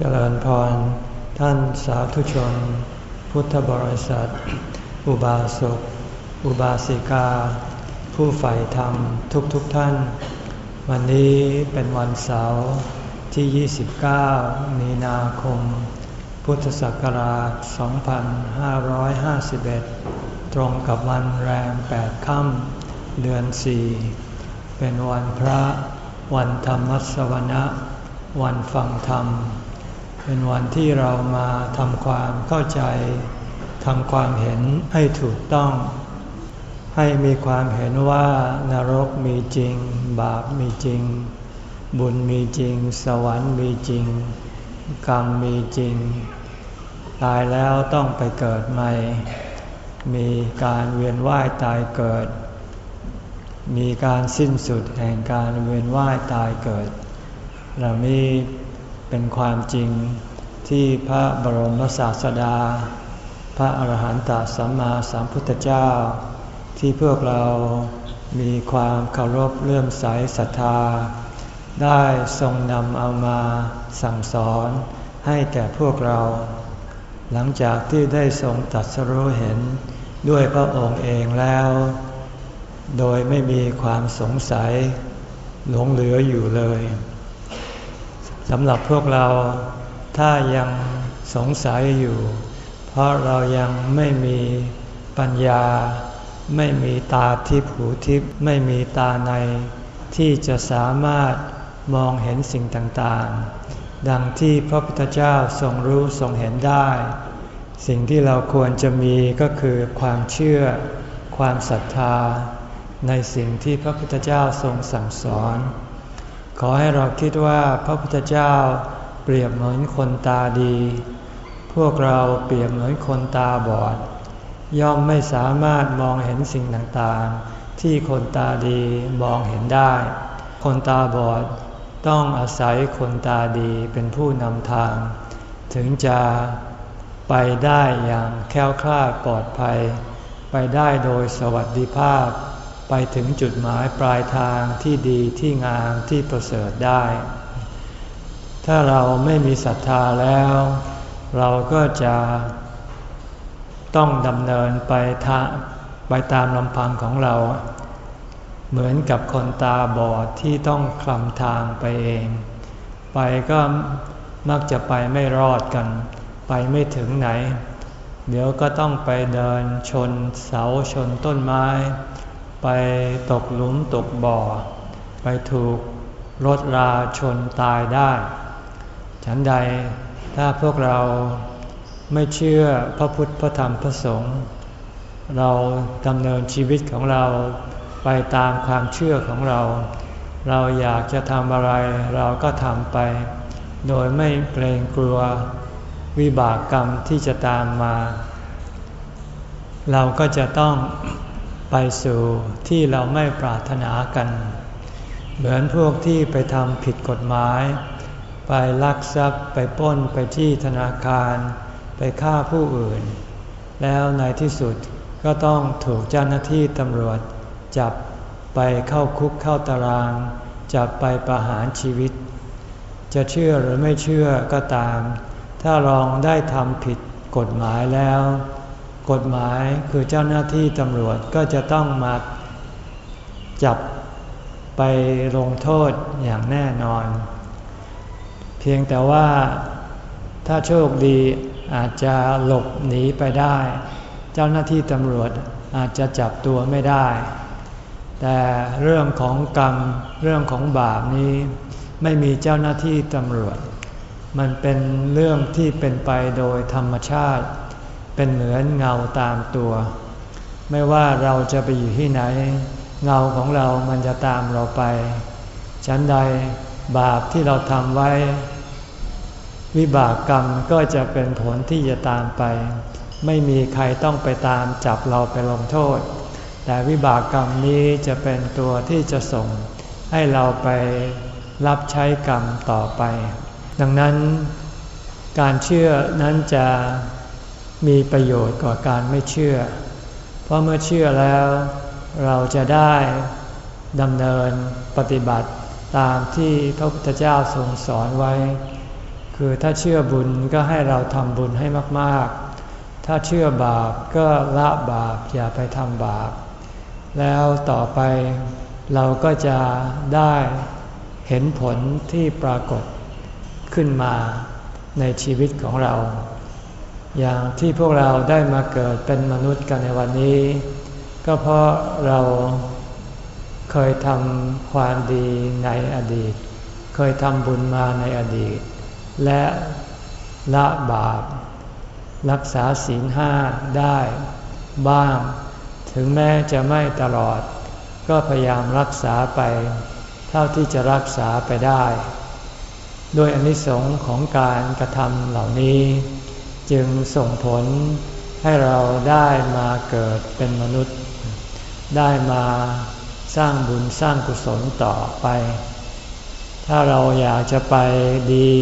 เจริญพร ท่านสาธุชน พุทธบริษัท อุบาสก อุบาสิกา ผู้ใฝ่ธรรมทุกๆทท่าน วันนี้เป็นวันเสาร์ที่ 29 มีนาคม พุทธศักราช 2551 ตรงกับวันแรม 8 ค่ำเดือน 4 เป็นวันพระ วันธรรมสวนะ วันฟังธรรม เป็นวันที่เรามาทำความเข้าใจทำความเห็นให้ถูกต้อง ให้มีความเห็นว่านรกมีจริง บาปมีจริง บุญมีจริง สวรรค์มีจริง กรรมมีจริง ตายแล้วต้องไปเกิดใหม่ มีการเวียนว่ายตายเกิด มีการสิ้นสุดแห่งการเวียนว่ายตายเกิดเหล่านี้ เป็นความจริงที่พระบรมศาสดา พระอาหารหันตสัมมาสัมพุทธเจ้า ที่พวกเรามีความเคารพเลื่อมใสศรัทธา ได้ทรงนำเอามาสั่งสอนให้แก่พวกเรา หลังจากที่ได้ทรงตัดสรู้เห็นด้วยพระองค์เองแล้ว โดยไม่มีความสงสัยหลงเหลืออยู่เลย สำหรับพวกเราถ้ายังสงสัยอยู่ เพราะเรายังไม่มีปัญญา ไม่มีตาทิพหูทิพไม่มีตาใน ที่จะสามารถมองเห็นสิ่งต่างๆ ดังที่พระพุทธเจ้าทรงรู้ทรงเห็นได้ สิ่งที่เราควรจะมีก็คือความเชื่อ ความศรัทธา ในสิ่งที่พระพุทธเจ้าทรงสั่งสอน ขอให้เราคิดว่าพระพุทธเจ้าเปรียบเหมือนคนตาดี พวกเราเปรียบเหมือนคนตาบอด ย่อมไม่สามารถมองเห็นสิ่งต่างๆ ที่คนตาดีมองเห็นได้ คนตาบอดต้องอาศัยคนตาดีเป็นผู้นำทาง ถึงจะไปได้อย่างแค้วคลาดปลอดภัย ไปได้โดยสวัสดิภาพ ไปถึงจุดหมายปลายทางที่ดีที่งามที่ประเสริฐได้ ถ้าเราไม่มีศรัทธาแล้ว เราก็จะต้องดำเนินไปทาไปตามลำพังของเรา เหมือนกับคนตาบอดที่ต้องคลำทางไปเอง ไปก็มักจะไปไม่รอดกัน ไปไม่ถึงไหน เดี๋ยวก็ต้องไปเดินชนเสาชนต้นไม้ ไปตกหลุมตกบ่อ ไปถูกรถราชนตายได้ ฉันใดถ้าพวกเราไม่เชื่อพระพุทธพระธรรมพระสงฆ์เราดำเนินชีวิตของเราไปตามความเชื่อของเรา เราอยากจะทำอะไรเราก็ทำไป โดยไม่เกรงกลัววิบากกรรมที่จะตามมา เราก็จะต้อง ไปสู่ที่เราไม่ปรารถนากัน เหมือนพวกที่ไปทำผิดกฎหมาย ไปลักทรัพย์ไปป้นไปที่ธนาคาร ไปฆ่าผู้อื่น แล้วในที่สุดก็ต้องถูกเจ้าหน้าที่ตำรวจ จับไปเข้าคุกเข้าตาราง จับไปประหารชีวิต จะเชื่อหรือไม่เชื่อก็ตาม ถ้าลองได้ทำผิดกฎหมายแล้ว กฎหมายคือเจ้าหน้าที่ตำรวจก็จะต้องมาจับไปลงโทษอย่างแน่นอน เพียงแต่ว่าถ้าโชคดีอาจจะหลบหนีไปได้ เจ้าหน้าที่ตำรวจอาจจะจับตัวไม่ได้ แต่เรื่องของกรรมเรื่องของบาปนี้ ไม่มีเจ้าหน้าที่ตำรวจ มันเป็นเรื่องที่เป็นไปโดยธรรมชาติ เป็นเหมือนเงาตามตัว ไม่ว่าเราจะไปอยู่ที่ไหน เงาของเรามันจะตามเราไปฉันใดบาปที่เราทำไว้ วิบากกรรมก็จะเป็นผลที่จะตามไป ไม่มีใครต้องไปตามจับเราไปลงโทษ แต่วิบากกรรมนี้จะเป็นตัวที่จะส่ง ให้เราไปรับใช้กรรมต่อไป ดังนั้นการเชื่อนั้นจะ มีประโยชน์กว่าการไม่เชื่อ เพราะเมื่อเชื่อแล้วเราจะได้ดำเนินปฏิบัติตามที่พระพุทธเจ้าทรงสอนไว้ คือถ้าเชื่อบุญก็ให้เราทำบุญให้มากๆ ถ้าเชื่อบาปก็ละบาปอย่าไปทำบาป แล้วต่อไปเราก็จะได้เห็นผลที่ปรากฏขึ้นมาในชีวิตของเรา อย่างที่พวกเราได้มาเกิดเป็นมนุษย์กันในวันนี้ ก็เพราะเราเคยทำความดีในอดีต เคยทำบุญมาในอดีต และละบาป รักษาศีลห้าได้บ้าง ถึงแม้จะไม่ตลอด ก็พยายามรักษาไป เท่าที่จะรักษาไปได้ ด้วยอนิสงค์ของการกระทำเหล่านี้ จึงส่งผลให้เราได้มาเกิดเป็นมนุษย์ ได้มาสร้างบุญสร้างกุศลต่อไป ถ้าเราอยากจะไปดี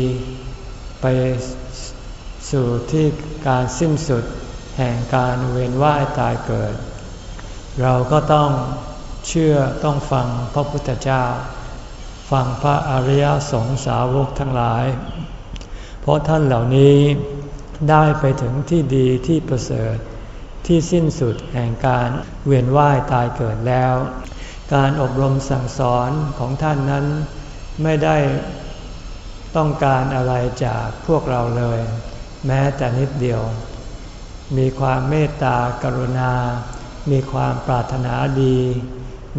ไปสู่ที่การสิ้นสุดแห่งการเวียนว่ายตายเกิด เราก็ต้องเชื่อต้องฟังพระพุทธเจ้า ฟังพระอริยสงสาวกทั้งหลาย เพราะท่านเหล่านี้ ได้ไปถึงที่ดีที่ประเสริฐ ที่สิ้นสุดแห่งการเวียนว่ายตายเกิดแล้ว การอบรมสั่งสอนของท่านนั้นไม่ได้ต้องการอะไรจากพวกเราเลย แม้แต่นิดเดียว มีความเมตตากรุณา มีความปรารถนาดี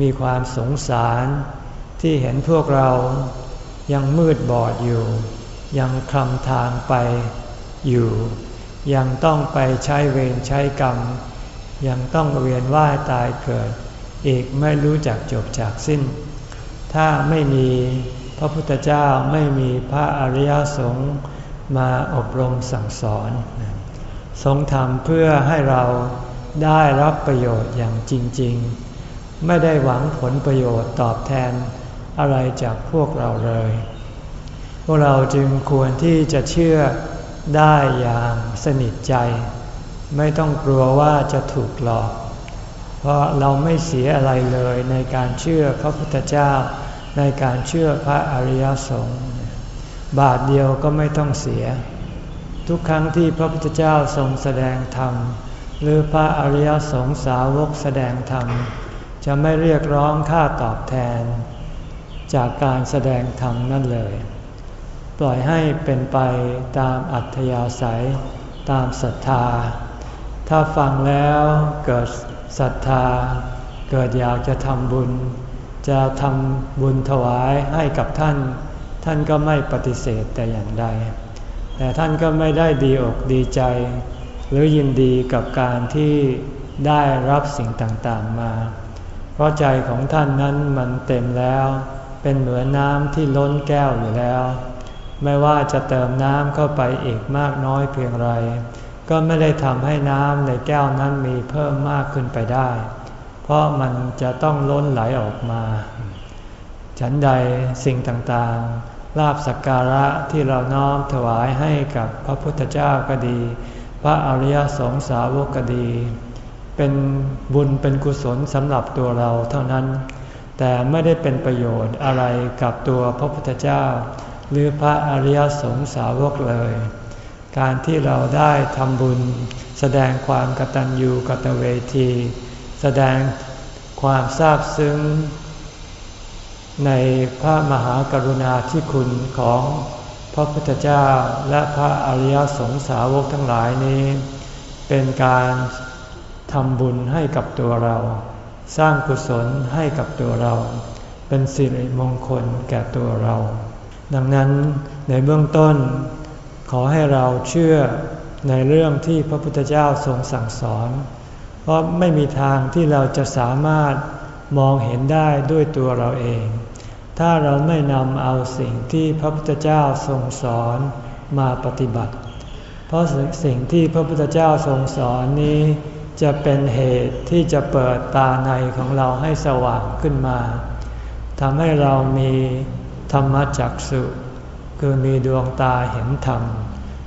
มีความสงสารที่เห็นพวกเรายังมืดบอดอยู่ ยังคลำทางไป อยู่ ยังต้องไปใช้เวรใช้กรรม ยังต้องเวียนว่ายตายเกิด อีกไม่รู้จักจบจากสิ้น ถ้าไม่มีพระพุทธเจ้าไม่มีพระอริยสงฆ์มาอบรมสั่งสอนทรงทำเพื่อให้เราได้รับประโยชน์อย่างจริง ๆ ไม่ได้หวังผลประโยชน์ตอบแทนอะไรจากพวกเราเลย พวกเราจึงควรที่จะเชื่อ ได้อย่างสนิทใจ ไม่ต้องกลัวว่าจะถูกหลอก เพราะเราไม่เสียอะไรเลยในการเชื่อพระพุทธเจ้า ในการเชื่อพระอริยสงฆ์บาทเดียวก็ไม่ต้องเสีย ทุกครั้งที่พระพุทธเจ้าทรงแสดงธรรม หรือพระอริยสงสาวกแสดงธรรม จะไม่เรียกร้องค่าตอบแทน จากการแสดงธรรมนั่นเลย ปล่อยให้เป็นไปตามอัธยาศัยตามศรัทธา ถ้าฟังแล้วเกิดศรัทธา เกิดอยากจะทำบุญ จะทำบุญถวายให้กับท่าน ท่านก็ไม่ปฏิเสธแต่อย่างใด แต่ท่านก็ไม่ได้ดีอกดีใจ หรือยินดีกับการที่ได้รับสิ่งต่างๆมา เพราะใจของท่านนั้นมันเต็มแล้ว เป็นเหมือนน้ำที่ล้นแก้วอยู่แล้ว ไม่ว่าจะเติมน้ำเข้าไปอีกมากน้อยเพียงไร ก็ไม่ได้ทำให้น้ำในแก้วนั้นมีเพิ่มมากขึ้นไปได้ เพราะมันจะต้องล้นไหลออกมา ฉันใดสิ่งต่างๆ ลาบสักการะที่เราน้อมถวายให้กับพระพุทธเจ้าก็ดี พระอริยสงสาวกก็ดี เป็นบุญเป็นกุศลสำหรับตัวเราเท่านั้น แต่ไม่ได้เป็นประโยชน์อะไรกับตัวพระพุทธเจ้า หรือพระอริยสงสาวกเลย การที่เราได้ทำบุญ แสดงความกตัญญูกตเวที แสดงความซาบซึ้ง ในพระมหากรุณาธิคุณของพระพุทธเจ้าและพระอริยสงสาวกทั้งหลายนี้ เป็นการทำบุญให้กับตัวเรา สร้างกุศลให้กับตัวเรา เป็นสิริมงคลแก่ตัวเรา ดังนั้นในเบื้องต้น ขอให้เราเชื่อในเรื่องที่พระพุทธเจ้าทรงสั่งสอน เพราะไม่มีทางที่เราจะสามารถมองเห็นได้ด้วยตัวเราเอง ถ้าเราไม่นำเอาสิ่งที่พระพุทธเจ้าทรงสอนมาปฏิบัติ เพราะสิ่งที่พระพุทธเจ้าทรงสอนนี้ จะเป็นเหตุที่จะเปิดตาในของเราให้สว่างขึ้นมาทำให้เรามี ธรรมจักสุคือมีดวงตาเห็นธรรม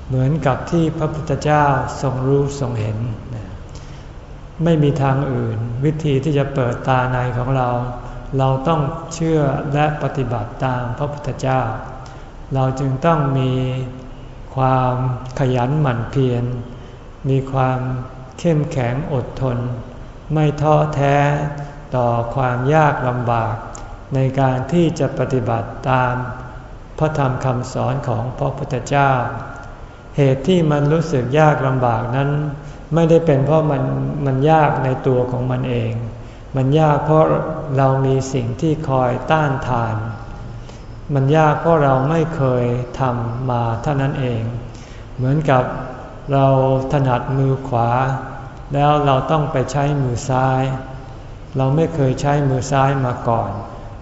เหมือนกับที่พระพุทธเจ้าทรงรู้ทรงเห็น ไม่มีทางอื่น วิธีที่จะเปิดตาในของเรา เราต้องเชื่อและปฏิบัติตามพระพุทธเจ้า เราจึงต้องมีความขยันหมั่นเพียร มีความเข้มแข็งอดทน ไม่ท้อแท้ต่อความยากลำบาก ในการที่จะปฏิบัติตามพระธรรมคำสอนของพระพุทธเจ้า เหตุที่มันรู้สึกยากลำบากนั้น ไม่ได้เป็นเพราะมันมันยากในตัวของมันเอง มันยากเพราะเรามีสิ่งที่คอยต้านทาน มันยากเพราะเราไม่เคยทำมาเท่านั้นเอง เหมือนกับเราถนัดมือขวา แล้วเราต้องไปใช้มือซ้าย เราไม่เคยใช้มือซ้ายมาก่อน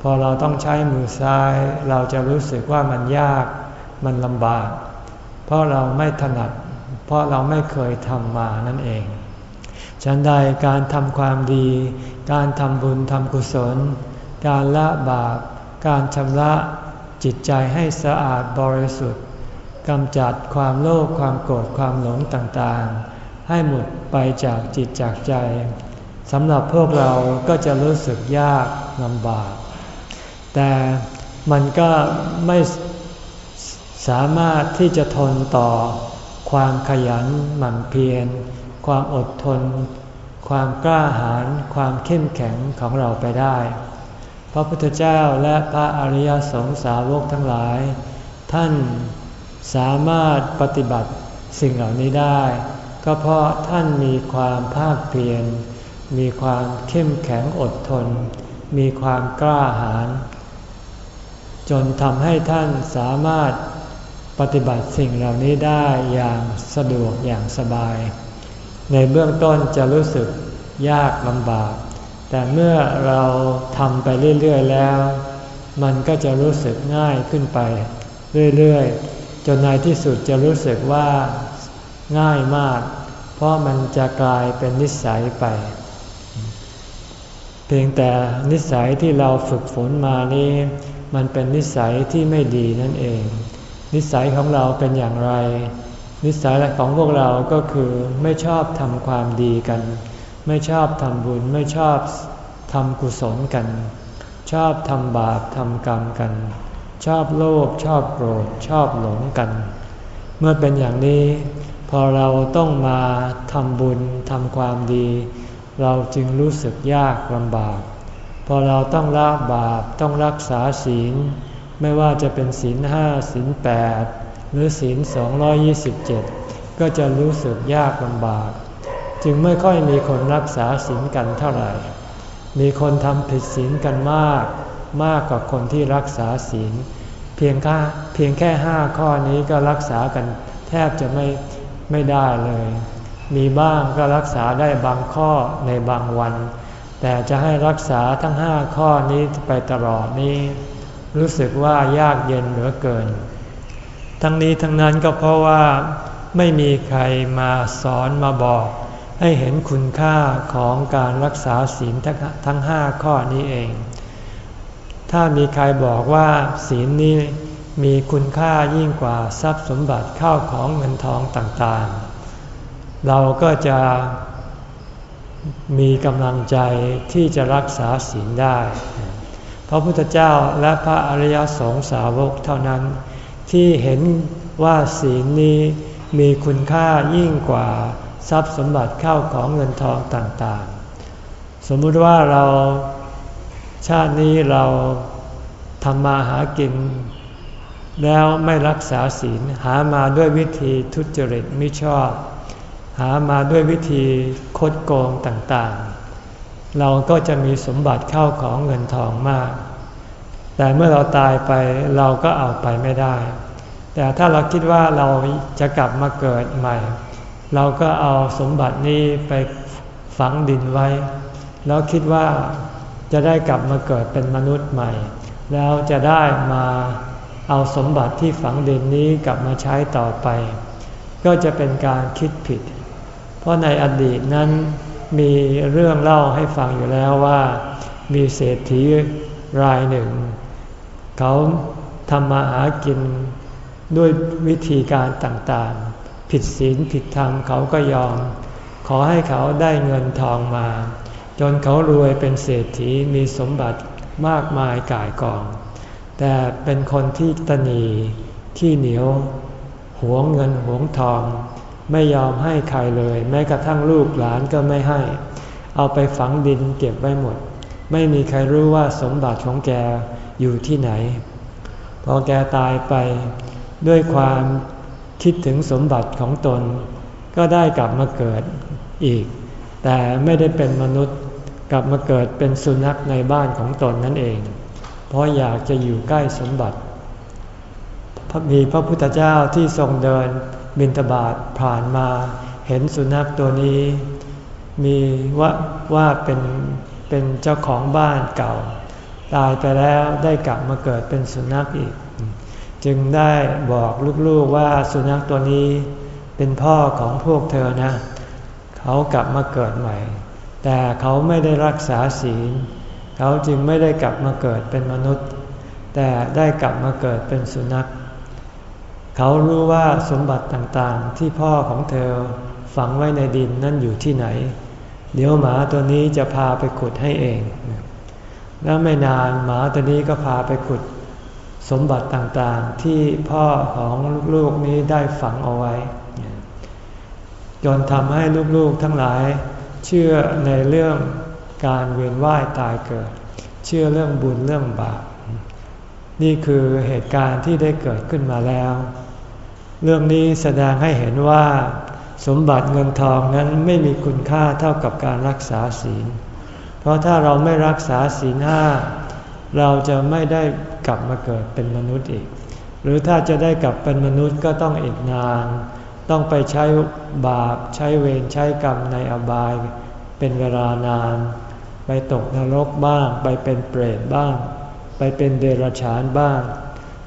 พอเราต้องใช้มือซ้าย เราจะรู้สึกว่ามันยากมันลำบาก เพราะเราไม่ถนัด เพราะเราไม่เคยทำมานั่นเอง ฉันใดการทำความดี การทำบุญทำกุศล การละบาป การชำระจิตใจให้สะอาดบริสุทธิ์กำจัดความโลภความโกรธความหลงต่างๆ ให้หมดไปจากจิตจากใจสำหรับพวกเราก็จะรู้สึกยากลำบาก แต่มันก็ไม่สามารถที่จะทนต่อความขยันหมั่นเพียร ความอดทน ความกล้าหาญความเข้มแข็งของเราไปได้ พระพุทธเจ้าและพระอริยสงสาวกทั้งหลาย ท่านสามารถปฏิบัติสิ่งเหล่านี้ได้ ก็เพราะท่านมีความภาคเพียรมีความเข้มแข็งอดทน มีความกล้าหาญ จนทำให้ท่านสามารถปฏิบัติสิ่งเหล่านี้ได้อย่างสะดวกอย่างสบาย ในเบื้องต้นจะรู้สึกยากลำบาก แต่เมื่อเราทำไปเรื่อยๆแล้ว มันก็จะรู้สึกง่ายขึ้นไป เรื่อยๆ จนในที่สุดจะรู้สึกว่าง่ายมาก เพราะมันจะกลายเป็นนิสัยไป เพียงแต่นิสัยที่เราฝึกฝนมานี้ มันเป็นนิสัยที่ไม่ดีนั่นเอง นิสัยของเราเป็นอย่างไร นิสัยของพวกเราก็คือไม่ชอบทำความดีกัน ไม่ชอบทำบุญไม่ชอบทำกุศลกัน ชอบทำบาปทำกรรมกัน ชอบโลภชอบโกรธชอบหลงกัน เมื่อเป็นอย่างนี้ พอเราต้องมาทำบุญทำความดี เราจึงรู้สึกยากลำบาก พอเราต้องละบาปต้องรักษาศีล ไม่ว่าจะเป็นศีลห้าศีลแปดหรือศีลสองยี่สิบเจ็ดก็จะรู้สึกยากลำบาก จึงไม่ค่อยมีคนรักษาศีลกันเท่าไหร่ มีคนทำผิดศีลกันมาก มากกว่าคนที่รักษาศีล เพียงแค่เพียงแค่ห้าข้อนี้ก็รักษากันแทบจะไม่ไม่ได้เลย มีบ้างก็รักษาได้บางข้อในบางวัน แต่จะให้รักษาทั้งห้าข้อนี้ไปตลอดนี้ รู้สึกว่ายากเย็นเหลือเกิน ทั้งนี้ทั้งนั้นก็เพราะว่าไม่มีใครมาสอนมาบอก ให้เห็นคุณค่าของการรักษาศีลทั้งห้าข้อนี้เอง ถ้ามีใครบอกว่าศีลนี้มีคุณค่ายิ่งกว่าทรัพย์สมบัติเข้าของเงินทองต่างๆ เราก็จะ มีกำลังใจที่จะรักษาศีลได้ พระพุทธเจ้าและพระอริยสงสาวกเท่านั้น ที่เห็นว่าศีลนี้มีคุณค่ายิ่งกว่าทรัพย์สมบัติเข้าของเงินทองต่างๆ สมมุติว่าเราชาตินี้เราทำมาหากิน แล้วไม่รักษาศีลหามาด้วยวิธีทุจริตไม่ชอบ หามาด้วยวิธีคดโกงต่างๆ เราก็จะมีสมบัติเข้าของเงินทองมาก แต่เมื่อเราตายไปเราก็เอาไปไม่ได้ แต่ถ้าเราคิดว่าเราจะกลับมาเกิดใหม่ เราก็เอาสมบัตินี้ไปฝังดินไว้ แล้วคิดว่าจะได้กลับมาเกิดเป็นมนุษย์ใหม่ แล้วจะได้มาเอาสมบัติที่ฝังดินนี้กลับมาใช้ต่อไป ก็จะเป็นการคิดผิด ราะในอดีตนั้นมีเรื่องเล่าให้ฟังอยู่แล้วว่า มีเศรษฐีรายหนึ่ง เขาทำมาหากินด้วยวิธีการต่างๆ ผิดศีลผิดธรรมเขาก็ยอม ขอให้เขาได้เงินทองมา จนเขารวยเป็นเศรษฐีมีสมบัติมากมายก่ายกอง แต่เป็นคนที่ตนีที่เหนียวหวงเงินหวงทอง ไม่ยอมให้ใครเลย แม้กระทั่งลูกหลานก็ไม่ให้ เอาไปฝังดินเก็บไว้หมด ไม่มีใครรู้ว่าสมบัติของแกอยู่ที่ไหน พอแกตายไปด้วยความคิดถึงสมบัติของตน ก็ได้กลับมาเกิดอีก แต่ไม่ได้เป็นมนุษย์กลับมาเกิดเป็นสุนัขในบ้านของตนนั่นเอง เพราะอยากจะอยู่ใกล้สมบัติมีพระพุทธเจ้าที่ทรงเดิน บินตบาทผ่านมา เห็นสุนัขตัวนี้ มีว่าว่าเป็นเป็นเจ้าของบ้านเก่า ตายไปแล้วได้กลับมาเกิดเป็นสุนัขอีก จึงได้บอกลูกๆว่าสุนัขตัวนี้เป็นพ่อของพวกเธอนะ เขากลับมาเกิดใหม่ แต่เขาไม่ได้รักษาศีล เขาจึงไม่ได้กลับมาเกิดเป็นมนุษย์ แต่ได้กลับมาเกิดเป็นสุนัข เขารู้ว่าสมบัติต่างๆ ที่พ่อของเธอฝังไว้ในดินนั่นอยู่ที่ไหน เดี๋ยวหมาตัวนี้จะพาไปขุดให้เอง แล้วไม่นานหมาตัวนี้ก็พาไปขุด สมบัติต่างๆ ที่พ่อของลูกนี้ได้ฝังเอาไว้ จนทำให้ลูกๆทั้งหลาย เชื่อในเรื่องการเวียนว่ายตายเกิด เชื่อเรื่องบุญเรื่องบาปนี่คือเหตุการณ์ที่ได้เกิดขึ้นมาแล้ว เรื่องนี้แสดงให้เห็นว่า สมบัติเงินทองนั้นไม่มีคุณค่าเท่ากับการรักษาศีล เพราะถ้าเราไม่รักษาศีลห้าเราจะไม่ได้กลับมาเกิดเป็นมนุษย์อีก หรือถ้าจะได้กลับเป็นมนุษย์ก็ต้องอีกนาน ต้องไปใช้บาปใช้เวรใช้กรรมในอบาย เป็นเวลานาน ไปตกนรกบ้าง ไปเป็นเปรตบ้าง ไปเป็นเดรัจฉานบ้าง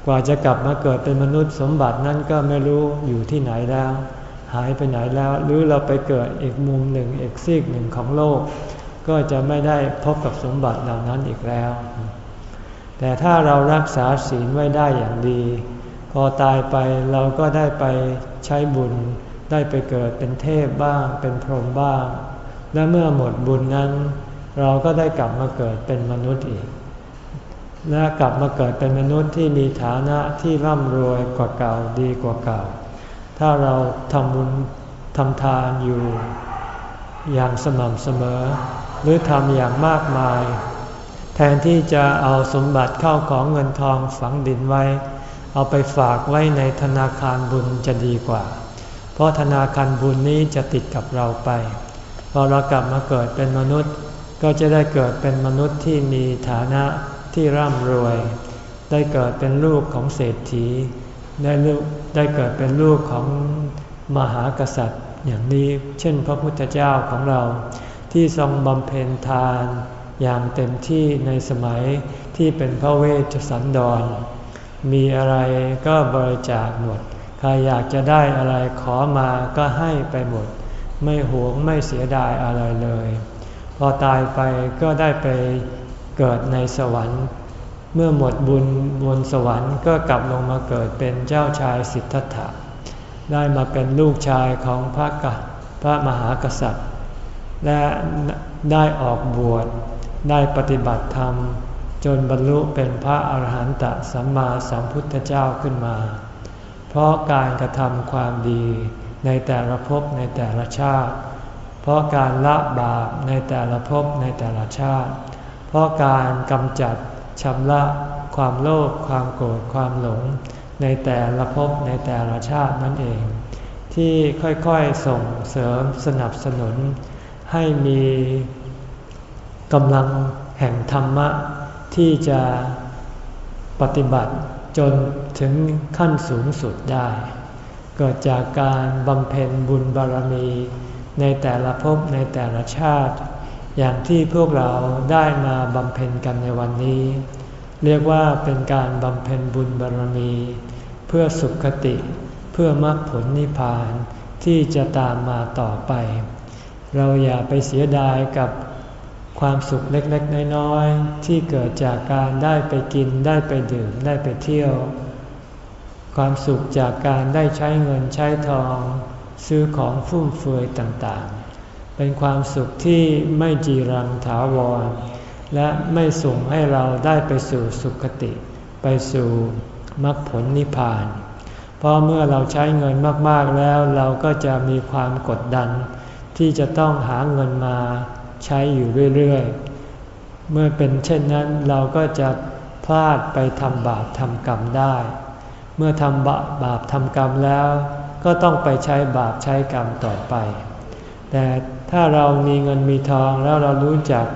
กว่าจะกลับมาเกิดเป็นมนุษย์สมบัตินั้นก็ไม่รู้อยู่ที่ไหนแล้ว หายไปไหนแล้ว หรือเราไปเกิดอีกมุมหนึ่งอีกซีกหนึ่งของโลก ก็จะไม่ได้พบกับสมบัติเหล่านั้นอีกแล้ว แต่ถ้าเรารักษาศีลไว้ได้อย่างดี พอตายไปเราก็ได้ไปใช้บุญ ได้ไปเกิดเป็นเทพบ้าง เป็นพรหมบ้าง และเมื่อหมดบุญนั้น เราก็ได้กลับมาเกิดเป็นมนุษย์อีก และกลับมาเกิดเป็นมนุษย์ที่มีฐานะที่ร่ำรวยกว่าเก่าดีกว่าเก่า ถ้าเราทำบุญทำทานอยู่อย่างสม่ำเสมอ หรือทำอย่างมากมาย แทนที่จะเอาสมบัติเข้าของเงินทองฝังดินไว้ เอาไปฝากไว้ในธนาคารบุญจะดีกว่า เพราะธนาคารบุญนี้จะติดกับเราไปพอเรากลับมาเกิดเป็นมนุษย์ ก็จะได้เกิดเป็นมนุษย์ที่มีฐานะ ที่ร่ำรวย ได้เกิดเป็นลูกของเศรษฐี ได้ลูกได้เกิดเป็นลูกของมหากษัตริย์ อย่างนี้เช่นพระพุทธเจ้าของเรา ที่ทรงบำเพ็ญทานอย่างเต็มที่ในสมัยที่เป็นพระเวชสันดร มีอะไรก็บริจาคหมด ใครอยากจะได้อะไรขอมาก็ให้ไปหมด ไม่หวงไม่เสียดายอะไรเลย พอตายไปก็ได้ไป เกิดในสวรรค์ เมื่อหมดบุญบนสวรรค์ก็กลับลงมาเกิดเป็นเจ้าชายสิทธัตถะ ได้มาเป็นลูกชายของพระกพระมหากษัตริย์ และได้ออกบวชได้ปฏิบัติธรรม จนบรรลุเป็นพระอาหารหันตสัมมาสัมพุทธเจ้าขึ้นมา เพราะการกระทำความดีในแต่ละภพในแต่ละชาติ เพราะการละบาปในแต่ละภพในแต่ละชาติ เพราะการกำจัดชำระความโลภความโกรธความหลง ในแต่ละภพในแต่ละชาตินั่นเอง ที่ค่อยๆส่งเสริมสนับสนุน ให้มีกำลังแห่งธรรมะที่จะปฏิบัติจนถึงขั้นสูงสุดได้ เกิดจากการบำเพ็ญบุญบารมี ในแต่ละภพในแต่ละชาติ อย่างที่พวกเราได้มาบำเพ็ญกันในวันนี้ เรียกว่าเป็นการบำเพ็ญบุญบารมี เพื่อสุขติ เพื่อมรรคผลนิพพานที่จะตามมาต่อไป เราอย่าไปเสียดายกับความสุขเล็กๆ น้อยๆ ที่เกิดจากการได้ไปกินได้ไปดื่มได้ไปเที่ยว ความสุขจากการได้ใช้เงินใช้ทอง ซื้อของฟุ่มเฟือยต่างๆ เป็นความสุขที่ไม่จีรังถาวร และไม่ส่งให้เราได้ไปสู่สุคติ ไปสู่มรรคผลนิพพาน เพราะเมื่อเราใช้เงินมากๆแล้วเราก็จะมีความกดดัน ที่จะต้องหาเงินมาใช้อยู่เรื่อยๆ เมื่อเป็นเช่นนั้นเราก็จะพลาดไปทำบาปทำกรรมได้ เมื่อทำบาบาปทำกรรมแล้ว ก็ต้องไปใช้บาปใช้กรรมต่อไป แต่ถ้าเรามีเงินมีทองแล้วเรารู้จัก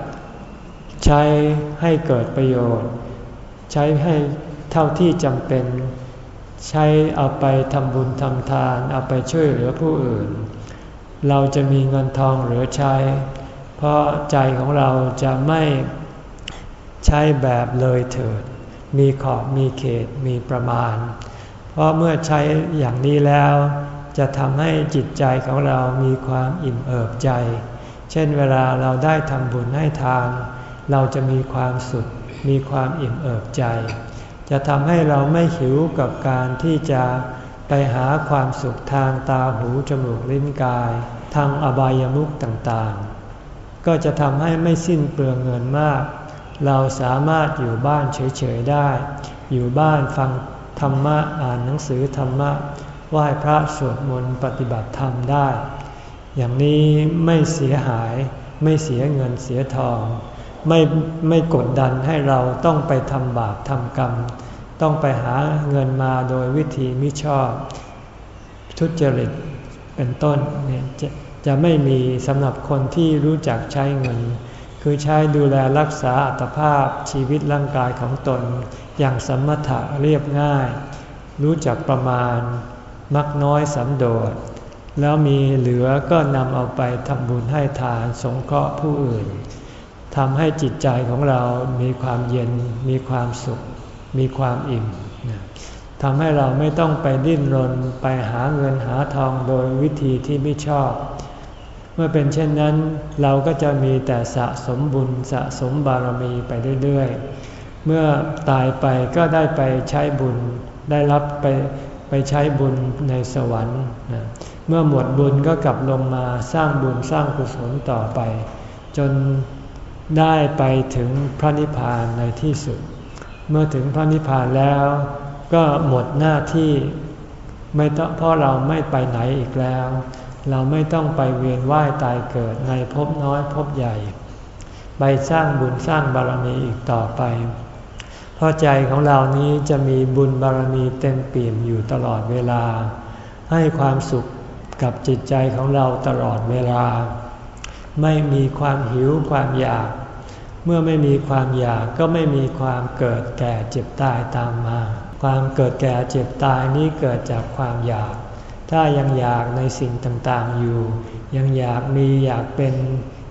ใช้ให้เกิดประโยชน์ ใช้ให้เท่าที่จำเป็น ใช้เอาไปทำบุญทำทาน เอาไปช่วยเหลือผู้อื่น เราจะมีเงินทองเหลือใช้ เพราะใจของเราจะไม่ใช้แบบเลยเถิด มีขอบมีเขตมีประมาณ เพราะเมื่อใช้อย่างนี้แล้ว จะทำให้จิตใจของเรามีความอิ่มเอิบใจ เช่นเวลาเราได้ทำบุญให้ทาน เราจะมีความสุข มีความอิ่มเอิบใจ จะทำให้เราไม่หิวกับการที่จะไปหาความสุขทางตาหูจมูกลิ้นกาย ทางอบายามุขต่างๆ ก็จะทำให้ไม่สิ้นเปลืองเงินมาก เราสามารถอยู่บ้านเฉยๆได้ อยู่บ้านฟังธรรมะอ่านหนังสือธรรมะ ไหว้พระสวดมนต์ปฏิบัติธรรมได้ อย่างนี้ไม่เสียหายไม่เสียเงินเสียทอง ไม่ไม่กดดันให้เราต้องไปทำบาปทำกรรม ต้องไปหาเงินมาโดยวิธีมิชอบ ทุจริตเป็นต้นเนี่ยจะจะไม่มีสำหรับคนที่รู้จักใช้เงิน คือใช้ดูแลรักษาอัตภาพชีวิตร่างกายของตน อย่างสมถะเรียบง่าย รู้จักประมาณ มักน้อยสันโดษ แล้วมีเหลือก็นำเอาไปทำบุญให้ทานสงเคราะห์ผู้อื่นทำให้จิตใจของเรามีความเย็น มีความสุข มีความอิ่มทำให้เราไม่ต้องไปดิ้นรนไปหาเงินหาทองโดยวิธีที่ไม่ชอบ เมื่อเป็นเช่นนั้นเราก็จะมีแต่สะสมบุญสะสมบารมีไปเรื่อยๆ เมื่อตายไปก็ได้ไปใช้บุญได้รับไปไป ใช้บุญในสวรรค์ เมื่อหมดบุญก็กลับลงมาสร้างบุญสร้างกุศลต่อไป จนได้ไปถึงพระนิพพานในที่สุด เมื่อถึงพระนิพพานแล้ว ก็หมดหน้าที่ไม่ต้องเพราะเราไม่ไปไหนอีกแล้ว เราไม่ต้องไปเวียนว่ายตายเกิดในภพน้อยภพใหญ่ ไปสร้างบุญสร้างบารมีอีกต่อไป เพราะใจของเรานี้จะมีบุญบารมีเต็มเปี่ยมอยู่ตลอดเวลา ให้ความสุขกับจิตใจของเราตลอดเวลา ไม่มีความหิวความอยาก เมื่อไม่มีความอยากก็ไม่มีความเกิดแก่เจ็บตายตามมา ความเกิดแก่เจ็บตายนี้เกิดจากความอยาก ถ้ายังอยากในสิ่งต่างๆอยู่ ยังอยากมีอยากเป็น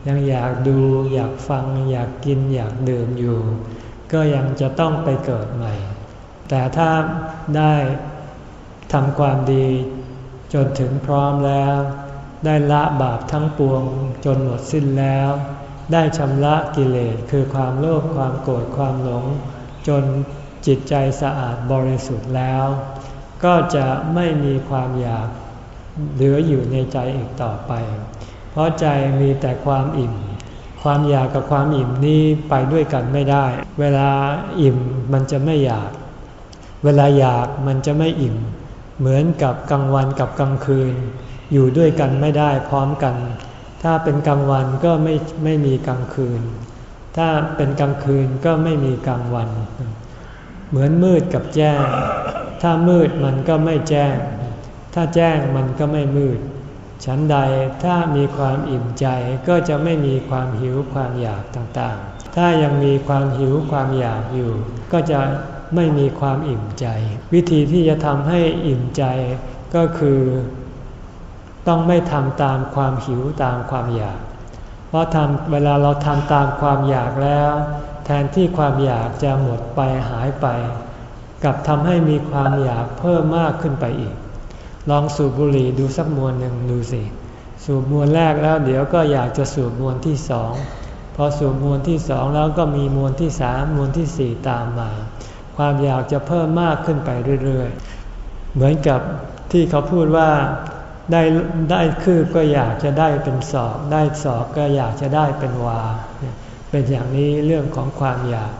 ยังอยากดู อยากฟัง อยากกินอยากดื่มอยู่ ก็ยังจะต้องไปเกิดใหม่ แต่ถ้าได้ทำความดีจนถึงพร้อมแล้ว ได้ละบาปทั้งปวงจนหมดสิ้นแล้ว ได้ชำระกิเลสคือความโลภความโกรธความหลง จนจิตใจสะอาดบริสุทธิ์แล้ว ก็จะไม่มีความอยากเหลืออยู่ในใจอีกต่อไป เพราะใจมีแต่ความอิ่ม ความอยากกับความอิ่มนี้ไปด้วยกันไม่ได้ เวลาอิ่มมันจะไม่อยาก เวลาอยากมันจะไม่อิ่ม เหมือนกับกลางวันกับกลางคืน อยู่ด้วยกันไม่ได้พร้อมกัน ถ้าเป็นกลางวันก็ไม่ไม่มีกลางคืน ถ้าเป็นกลางคืนก็ไม่มีกลางวัน เหมือนมืดกับแจ้ง ถ้ามืดมันก็ไม่แจ้ง ถ้าแจ้งมันก็ไม่มืด ฉันใดถ้ามีความอิ่มใจก็จะไม่มีความหิวความอยากต่างๆ ถ้ายังมีความหิวความอยากอยู่ ก็จะไม่มีความอิ่มใจ วิธีที่จะทำให้อิ่มใจก็คือ ต้องไม่ทำตามความหิวตามความอยาก เพราะทำเวลาเราทำตามความอยากแล้ว แทนที่ความอยากจะหมดไปหายไป กับทำให้มีความอยากเพิ่มมากขึ้นไปอีก ลองสูบบุหรี่ดูสักมวนหนึ่งดูสิ สูบมวนแรกแล้วเดี๋ยวก็อยากจะสูบมวนที่สองพอสูบมวนที่สองแล้วก็มีมวนที่สามมวนที่สี่ตามมา ความอยากจะเพิ่มมากขึ้นไปเรื่อยๆ เหมือนกับที่เขาพูดว่าได้ได้คืบก็อยากจะได้เป็นสอบได้สอบก็อยากจะได้เป็นวา เป็นอย่างนี้เรื่องของความอยาก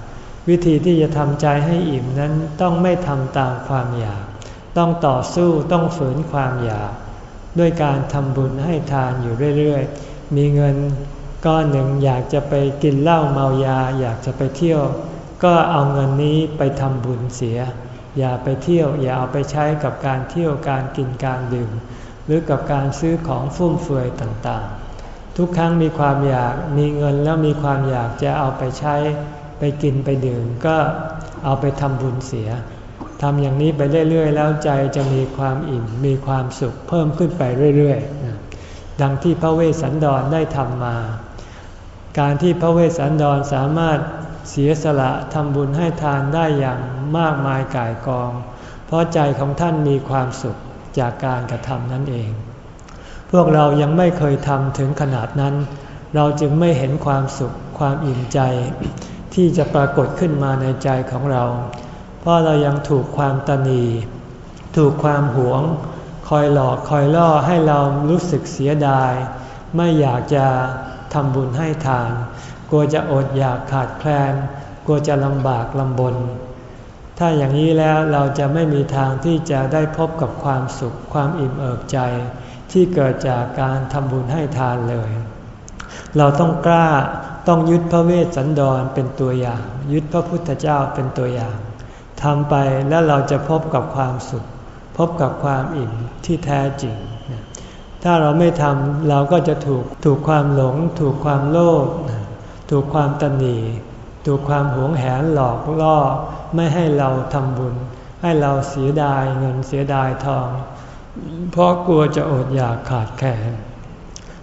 วิธีที่จะทำใจให้อิ่มนั้นต้องไม่ทำตามความอยาก ต้องต่อสู้ต้องฝืนความอยาก ด้วยการทำบุญให้ทานอยู่เรื่อยๆ มีเงินก้อนหนึ่งอยากจะไปกินเหล้าเมายา อยากจะไปเที่ยว ก็เอาเงินนี้ไปทำบุญเสีย อย่าไปเที่ยวอย่าเอาไปใช้กับการเที่ยวการกินการดื่ม หรือกับการซื้อของฟุ่มเฟือยต่างๆ ทุกครั้งมีความอยากมีเงินแล้วมีความอยากจะเอาไปใช้ไปกินไปดื่มก็เอาไปทำบุญเสีย ทำอย่างนี้ไปเรื่อยๆ แล้วใจจะมีความอิ่ม มีความสุขเพิ่มขึ้นไปเรื่อยๆ ดังที่พระเวสสันดรได้ทำมา การที่พระเวสสันดรสามารถเสียสละทำบุญให้ทานได้อย่างมากมายกายกอง เพราะใจของท่านมีความสุขจากการกระทำนั่นเอง พวกเรายังไม่เคยทำถึงขนาดนั้น เราจึงไม่เห็นความสุขความอิ่มใจ ที่จะปรากฏขึ้นมาในใจของเรา เพราะเรายังถูกความตนีถูกความหวง คอยหลอกคอยล่อให้เรารู้สึกเสียดาย ไม่อยากจะทำบุญให้ทานกลัวจะอดอยากขาดแคลนกลัวจะลำบากลำบน ถ้าอย่างนี้แล้วเราจะไม่มีทางที่จะได้พบกับความสุขความอิ่มเอิบใจ ที่เกิดจากการทำบุญให้ทานเลย เราต้องกล้าต้องยึดพระเวสสันดรเป็นตัวอย่าง ยึดพระพุทธเจ้าเป็นตัวอย่าง ทำไปแล้วเราจะพบกับความสุข พบกับความอิ่มที่แท้จริง ถ้าเราไม่ทำเราก็จะถูกถูกความหลง ถูกความโลภถูกความตนีถูกความหวงแหนหลอกล่อไม่ให้เราทำบุญ ให้เราเสียดายเงินเสียดายทอง เพราะกลัวจะอดอยากขาดแคลน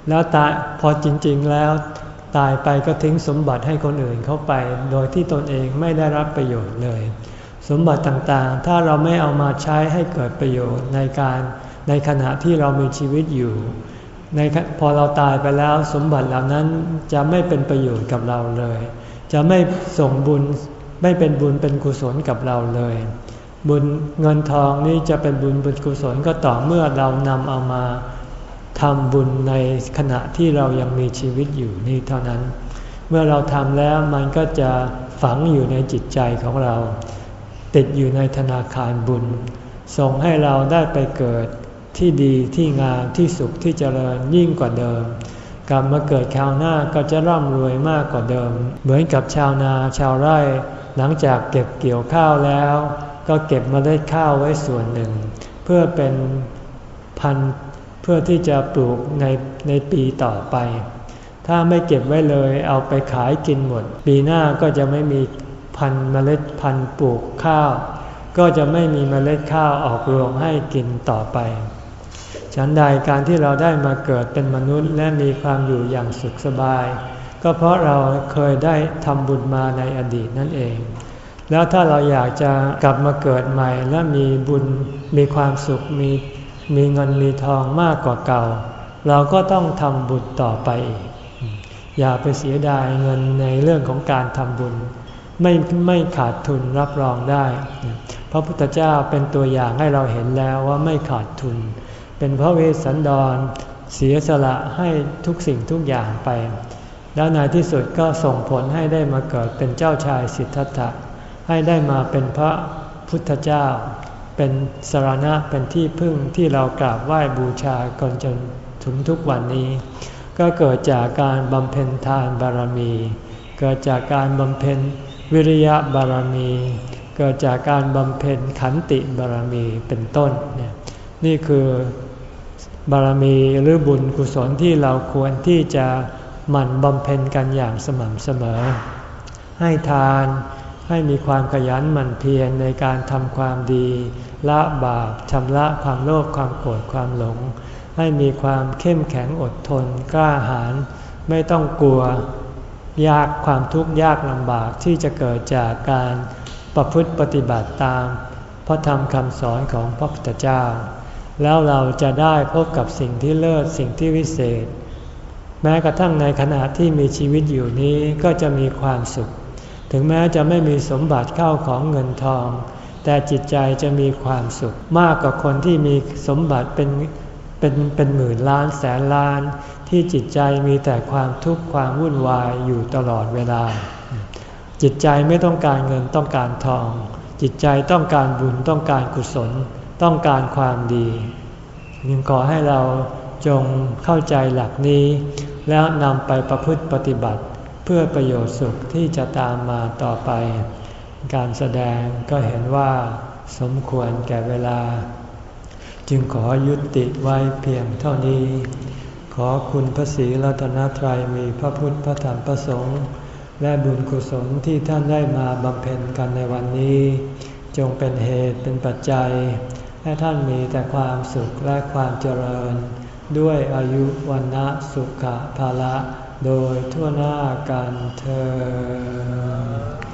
แล้วตายพอจริง ๆแล้วตายไปก็ทิ้งสมบัติให้คนอื่นเข้าไป โดยที่ตนเองไม่ได้รับประโยชน์เลย สมบัติต่างๆ ถ้าเราไม่เอามาใช้ให้เกิดประโยชน์ในการในขณะที่เรามีชีวิตอยู่ในพอเราตายไปแล้วสมบัติเหล่านั้นจะไม่เป็นประโยชน์กับเราเลย จะไม่ส่งบุญไม่เป็นบุญเป็นกุศลกับเราเลย บุญเงินทองนี้จะเป็นบุญเป็นกุศลก็ต่อเมื่อเรานำเอามาทำบุญในขณะที่เรายังมีชีวิตอยู่นี่เท่านั้น เมื่อเราทำแล้วมันก็จะฝังอยู่ในจิตใจของเรา ติดอยู่ในธนาคารบุญ ส่งให้เราได้ไปเกิดที่ดีที่งามที่สุขที่เจริญยิ่งกว่าเดิม กลับมาเกิดคราวหน้าก็จะร่ำรวยมากกว่าเดิม เหมือนกับชาวนาชาวไร่ หลังจากเก็บเกี่ยวข้าวแล้ว ก็เก็บมาได้ข้าวไว้ส่วนหนึ่ง เพื่อเป็นพันเพื่อที่จะปลูกในในปีต่อไป ถ้าไม่เก็บไว้เลยเอาไปขายกินหมด ปีหน้าก็จะไม่มี พันเมล็ดพันธุ์ปลูกข้าว ก็จะไม่มีเมล็ดข้าวออกรวงให้กินต่อไป ฉันใดการที่เราได้มาเกิดเป็นมนุษย์และมีความอยู่อย่างสุขสบาย ก็เพราะเราเคยได้ทำบุญมาในอดีตนั่นเอง แล้วถ้าเราอยากจะกลับมาเกิดใหม่และมีบุญมีความสุขมีมีเงินมีทองมากกว่าเก่า เราก็ต้องทำบุญต่อไปอีกอย่าไปเสียดายเงินในเรื่องของการทำบุญ ไม่ไม่ขาดทุนรับรองได้ พระพุทธเจ้าเป็นตัวอย่างให้เราเห็นแล้วว่าไม่ขาดทุน เป็นพระเวสสันดร เสียสละให้ทุกสิ่งทุกอย่างไป แล้วในที่สุดก็ส่งผลให้ได้มาเกิดเป็นเจ้าชายสิทธัตถะ ให้ได้มาเป็นพระพุทธเจ้า เป็นสารณะเป็นที่พึ่งที่เรากราบไหว้บูชาก่อนจนถึงทุกวันนี้ ก็เกิดจากการบำเพ็ญทานบารมี เกิดจากการบำเพ็ญ วิริยะบารมี เกิดจากการบำเพ็ญขันติบารมีเป็นต้นเนี่ยนี่คือบารมีหรือบุญกุศลที่เราควรที่จะหมั่นบำเพ็ญกันอย่างสม่ำเสมอ ให้ทานให้มีความขยันหมั่นเพียรในการทำความดี ละบาปชำระความโลภความโกรธความหลง ให้มีความเข้มแข็งอดทนกล้าหาญไม่ต้องกลัว ยากความทุกข์ยากลำบากที่จะเกิดจากการประพฤติปฏิบัติตาม พระธรรมคำสอนของพระพุทธเจ้า แล้วเราจะได้พบกับสิ่งที่เลิศสิ่งที่วิเศษ แม้กระทั่งในขณะที่มีชีวิตอยู่นี้ก็จะมีความสุข ถึงแม้จะไม่มีสมบัติเข้าของเงินทอง แต่จิตใจจะมีความสุข มากกว่าคนที่มีสมบัติเป็นเป็นเป็นหมื่นล้านแสนล้าน ที่จิตใจมีแต่ความทุกข์ความวุ่นวายอยู่ตลอดเวลา จิตใจไม่ต้องการเงินต้องการทอง จิตใจต้องการบุญต้องการกุศล ต้องการความดียึงขอให้เราจงเข้าใจหลักนี้ แล้วนำไปประพฤติปฏิบัติ เพื่อประโยชน์สุขที่จะตามมาต่อไป การแสดงก็เห็นว่าสมควรแก่เวลา จึงขอยุติไว้เพียงเท่านี้ ขอคุณพระศรีรัตนตรัยมีพระพุทธพระธรรมพระสงฆ์และบุญกุศลที่ท่านได้มาบำเพ็ญกันในวันนี้ จงเป็นเหตุเป็นปัจจัย ให้ท่านมีแต่ความสุขและความเจริญ ด้วยอายุวันนะสุขภาละ โดยทั่วหน้ากันเธอ